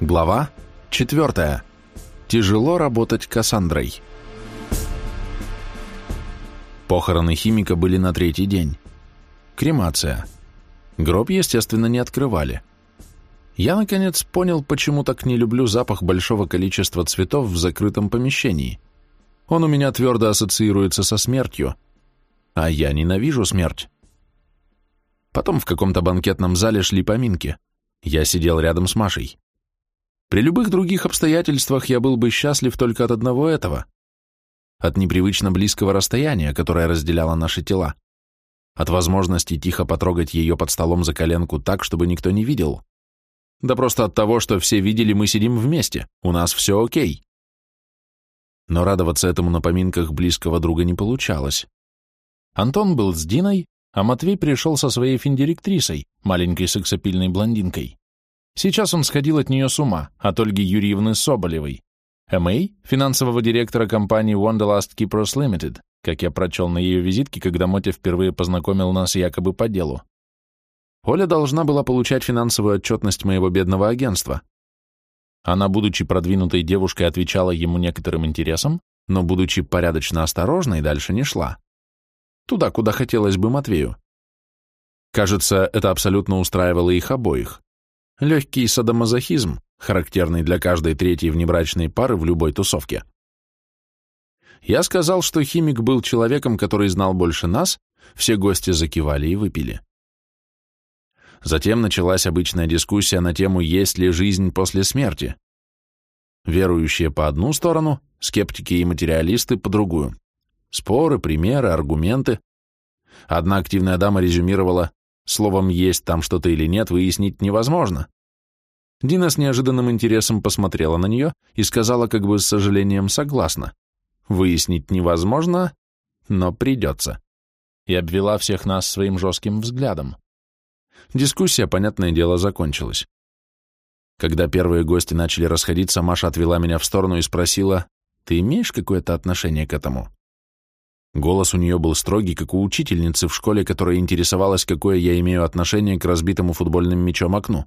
Глава 4. Тяжело работать Кассандрой. Похороны химика были на третий день. Кремация. Гроб, естественно, не открывали. Я, наконец, понял, почему так не люблю запах большого количества цветов в закрытом помещении. Он у меня твердо ассоциируется со смертью, а я ненавижу смерть. Потом в каком-то банкетном зале шли поминки. Я сидел рядом с Машей. При любых других обстоятельствах я был бы счастлив только от одного этого. От непривычно близкого расстояния, которое разделяло наши тела. От возможности тихо потрогать ее под столом за коленку так, чтобы никто не видел. Да просто от того, что все видели, мы сидим вместе, у нас все окей. Но радоваться этому на поминках близкого друга не получалось. Антон был с Диной, а Матвей пришел со своей финдиректрисой, маленькой сексапильной блондинкой. Сейчас он сходил от нее с ума, от Ольги Юрьевны Соболевой, МА, финансового директора компании Wanderlust Keepers Limited, как я прочел на ее визитке, когда Мотя впервые познакомил нас якобы по делу. Оля должна была получать финансовую отчетность моего бедного агентства. Она, будучи продвинутой девушкой, отвечала ему некоторым интересом, но, будучи порядочно осторожной, дальше не шла. Туда, куда хотелось бы Матвею. Кажется, это абсолютно устраивало их обоих. Легкий садомазохизм, характерный для каждой третьей внебрачной пары в любой тусовке. Я сказал, что химик был человеком, который знал больше нас, все гости закивали и выпили. Затем началась обычная дискуссия на тему «Есть ли жизнь после смерти?». Верующие по одну сторону, скептики и материалисты по другую. Споры, примеры, аргументы. Одна активная дама резюмировала Словом, есть там что-то или нет, выяснить невозможно. Дина с неожиданным интересом посмотрела на нее и сказала как бы с сожалением согласна. Выяснить невозможно, но придется. И обвела всех нас своим жестким взглядом. Дискуссия, понятное дело, закончилась. Когда первые гости начали расходиться, Маша отвела меня в сторону и спросила, «Ты имеешь какое-то отношение к этому?» Голос у нее был строгий, как у учительницы в школе, которая интересовалась, какое я имею отношение к разбитому футбольным мячом окну.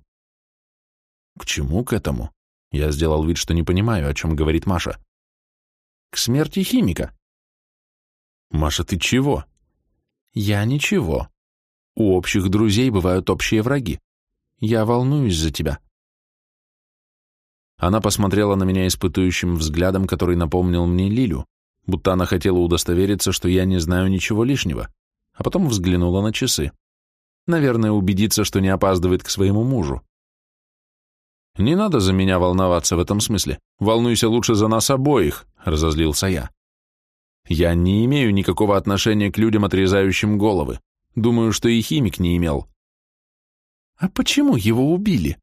К чему к этому? Я сделал вид, что не понимаю, о чем говорит Маша. К смерти химика. Маша, ты чего? Я ничего. У общих друзей бывают общие враги. Я волнуюсь за тебя. Она посмотрела на меня испытующим взглядом, который напомнил мне Лилю будто она хотела удостовериться, что я не знаю ничего лишнего, а потом взглянула на часы. Наверное, убедиться, что не опаздывает к своему мужу. «Не надо за меня волноваться в этом смысле. Волнуйся лучше за нас обоих», — разозлился я. «Я не имею никакого отношения к людям, отрезающим головы. Думаю, что и химик не имел». «А почему его убили?»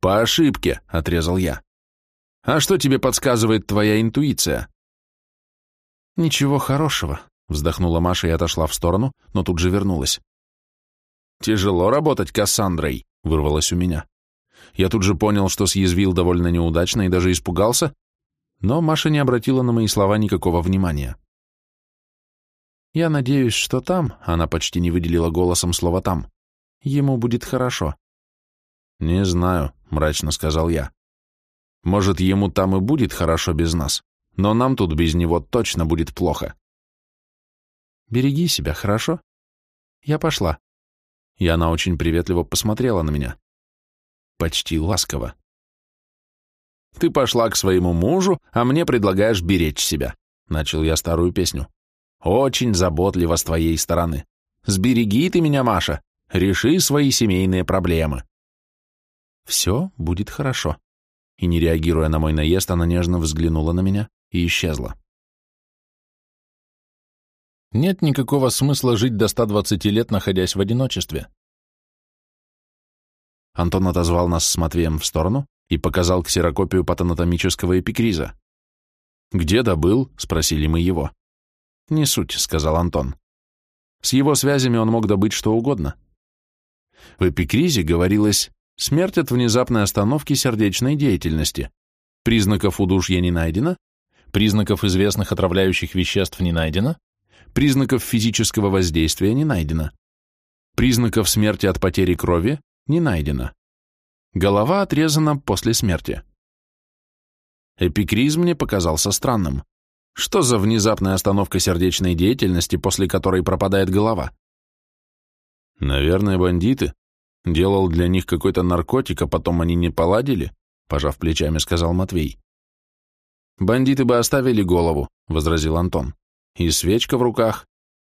«По ошибке», — отрезал я. «А что тебе подсказывает твоя интуиция?» «Ничего хорошего», — вздохнула Маша и отошла в сторону, но тут же вернулась. «Тяжело работать Кассандрой», — вырвалось у меня. Я тут же понял, что съязвил довольно неудачно и даже испугался, но Маша не обратила на мои слова никакого внимания. «Я надеюсь, что там», — она почти не выделила голосом слово «там», — «ему будет хорошо». «Не знаю», — мрачно сказал я. «Может, ему там и будет хорошо без нас, но нам тут без него точно будет плохо. Береги себя, хорошо? Я пошла. И она очень приветливо посмотрела на меня. Почти ласково. Ты пошла к своему мужу, а мне предлагаешь беречь себя. Начал я старую песню. Очень заботливо с твоей стороны. Сбереги ты меня, Маша. Реши свои семейные проблемы. Все будет хорошо. И не реагируя на мой наезд, она нежно взглянула на меня и исчезла. Нет никакого смысла жить до 120 лет, находясь в одиночестве. Антон отозвал нас с Матвеем в сторону и показал ксерокопию патанатомического эпикриза. «Где добыл?» — спросили мы его. «Не суть», — сказал Антон. «С его связями он мог добыть что угодно». В эпикризе говорилось «смерть от внезапной остановки сердечной деятельности. Признаков удушья не найдено, Признаков известных отравляющих веществ не найдено. Признаков физического воздействия не найдено. Признаков смерти от потери крови не найдено. Голова отрезана после смерти. Эпикриз мне показался странным. Что за внезапная остановка сердечной деятельности, после которой пропадает голова? Наверное, бандиты. Делал для них какой-то наркотик, а потом они не поладили, пожав плечами, сказал Матвей. Бандиты бы оставили голову, возразил Антон. И свечка в руках.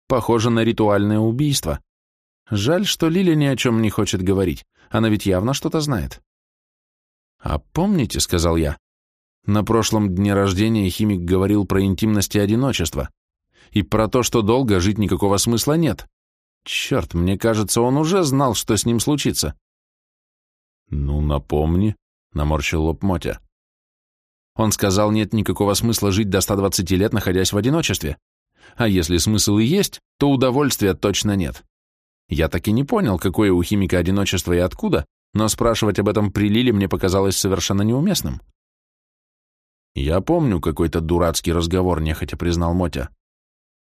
Похоже на ритуальное убийство. Жаль, что Лиля ни о чем не хочет говорить. Она ведь явно что-то знает. А помните, сказал я, на прошлом дне рождения химик говорил про интимность и одиночество. И про то, что долго жить никакого смысла нет. Черт, мне кажется, он уже знал, что с ним случится. «Ну, напомни», — наморщил лоб Мотя. Он сказал, нет никакого смысла жить до 120 лет, находясь в одиночестве. А если смысл и есть, то удовольствия точно нет. Я так и не понял, какое у химика одиночество и откуда, но спрашивать об этом при Лиле мне показалось совершенно неуместным. «Я помню какой-то дурацкий разговор», — нехотя признал Мотя.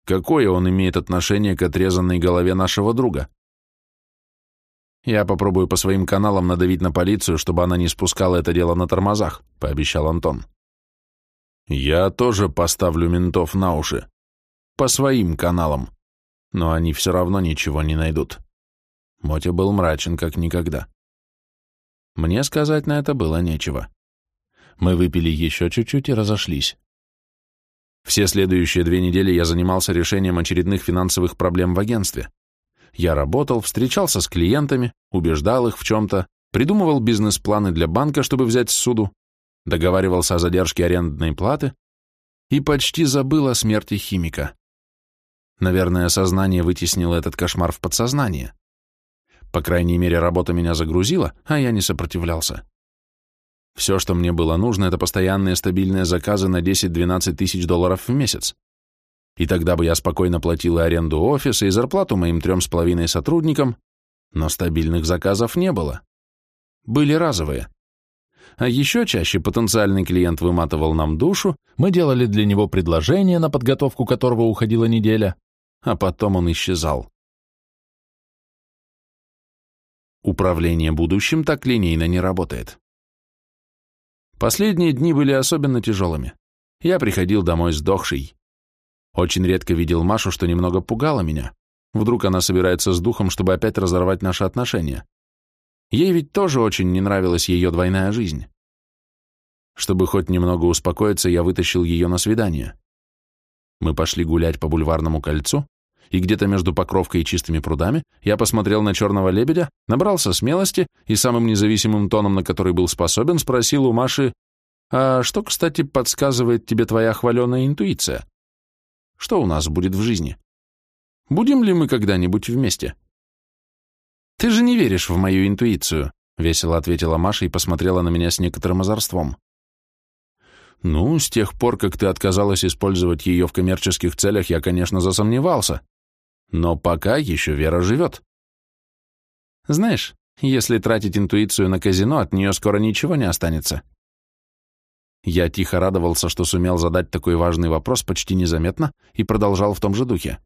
«Какое он имеет отношение к отрезанной голове нашего друга?» «Я попробую по своим каналам надавить на полицию, чтобы она не спускала это дело на тормозах», — пообещал Антон. «Я тоже поставлю ментов на уши. По своим каналам. Но они все равно ничего не найдут». Мотя был мрачен, как никогда. Мне сказать на это было нечего. Мы выпили еще чуть-чуть и разошлись. Все следующие две недели я занимался решением очередных финансовых проблем в агентстве. Я работал, встречался с клиентами, убеждал их в чем-то, придумывал бизнес-планы для банка, чтобы взять суду, договаривался о задержке арендной платы и почти забыл о смерти химика. Наверное, сознание вытеснило этот кошмар в подсознание. По крайней мере, работа меня загрузила, а я не сопротивлялся. Все, что мне было нужно, это постоянные стабильные заказы на 10-12 тысяч долларов в месяц. И тогда бы я спокойно платил и аренду офиса, и зарплату моим трем с половиной сотрудникам, но стабильных заказов не было. Были разовые. А еще чаще потенциальный клиент выматывал нам душу, мы делали для него предложение, на подготовку которого уходила неделя, а потом он исчезал. Управление будущим так линейно не работает. Последние дни были особенно тяжелыми. Я приходил домой сдохший. Очень редко видел Машу, что немного пугало меня. Вдруг она собирается с духом, чтобы опять разорвать наши отношения. Ей ведь тоже очень не нравилась ее двойная жизнь. Чтобы хоть немного успокоиться, я вытащил ее на свидание. Мы пошли гулять по бульварному кольцу, и где-то между Покровкой и Чистыми прудами я посмотрел на черного лебедя, набрался смелости и самым независимым тоном, на который был способен, спросил у Маши, «А что, кстати, подсказывает тебе твоя хваленая интуиция? Что у нас будет в жизни? Будем ли мы когда-нибудь вместе?» «Ты же не веришь в мою интуицию», — весело ответила Маша и посмотрела на меня с некоторым озорством. «Ну, с тех пор, как ты отказалась использовать ее в коммерческих целях, я, конечно, засомневался. Но пока еще Вера живет. Знаешь, если тратить интуицию на казино, от нее скоро ничего не останется. Я тихо радовался, что сумел задать такой важный вопрос почти незаметно и продолжал в том же духе.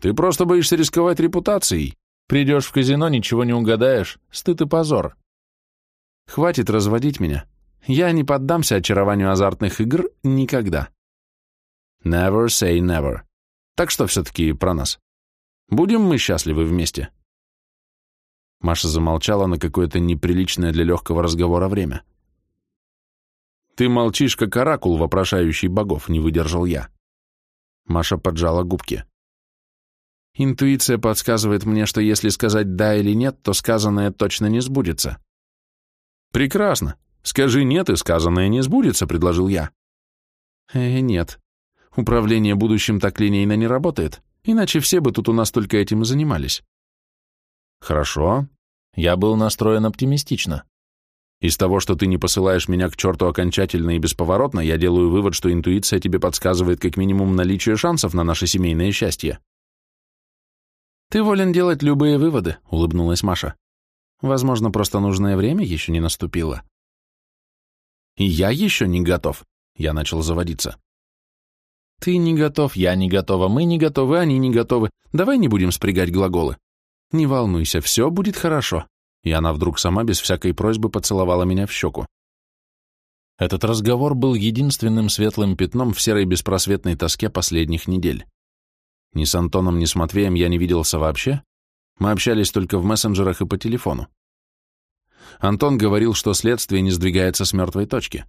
Ты просто боишься рисковать репутацией. Придешь в казино, ничего не угадаешь, стыд и позор. Хватит разводить меня. Я не поддамся очарованию азартных игр никогда. Never say never. Так что все-таки про нас. Будем мы счастливы вместе?» Маша замолчала на какое-то неприличное для легкого разговора время. «Ты молчишь, как оракул, вопрошающий богов», — не выдержал я. Маша поджала губки. «Интуиция подсказывает мне, что если сказать «да» или «нет», то сказанное точно не сбудется». «Прекрасно. Скажи «нет», и сказанное не сбудется», — предложил я. «Э, нет. Управление будущим так линейно не работает, иначе все бы тут у нас только этим и занимались. Хорошо. Я был настроен оптимистично. Из того, что ты не посылаешь меня к черту окончательно и бесповоротно, я делаю вывод, что интуиция тебе подсказывает как минимум наличие шансов на наше семейное счастье. Ты волен делать любые выводы, улыбнулась Маша. Возможно, просто нужное время еще не наступило. И я еще не готов, я начал заводиться. Ты не готов, я не готова, мы не готовы, они не готовы. Давай не будем спрягать глаголы. Не волнуйся, все будет хорошо. и она вдруг сама без всякой просьбы поцеловала меня в щеку. Этот разговор был единственным светлым пятном в серой беспросветной тоске последних недель. Ни с Антоном, ни с Матвеем я не виделся вообще, мы общались только в мессенджерах и по телефону. Антон говорил, что следствие не сдвигается с мертвой точки.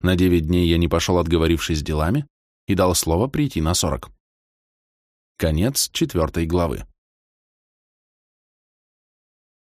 На девять дней я не пошел, отговорившись делами, и дал слово прийти на сорок. Конец четвертой главы.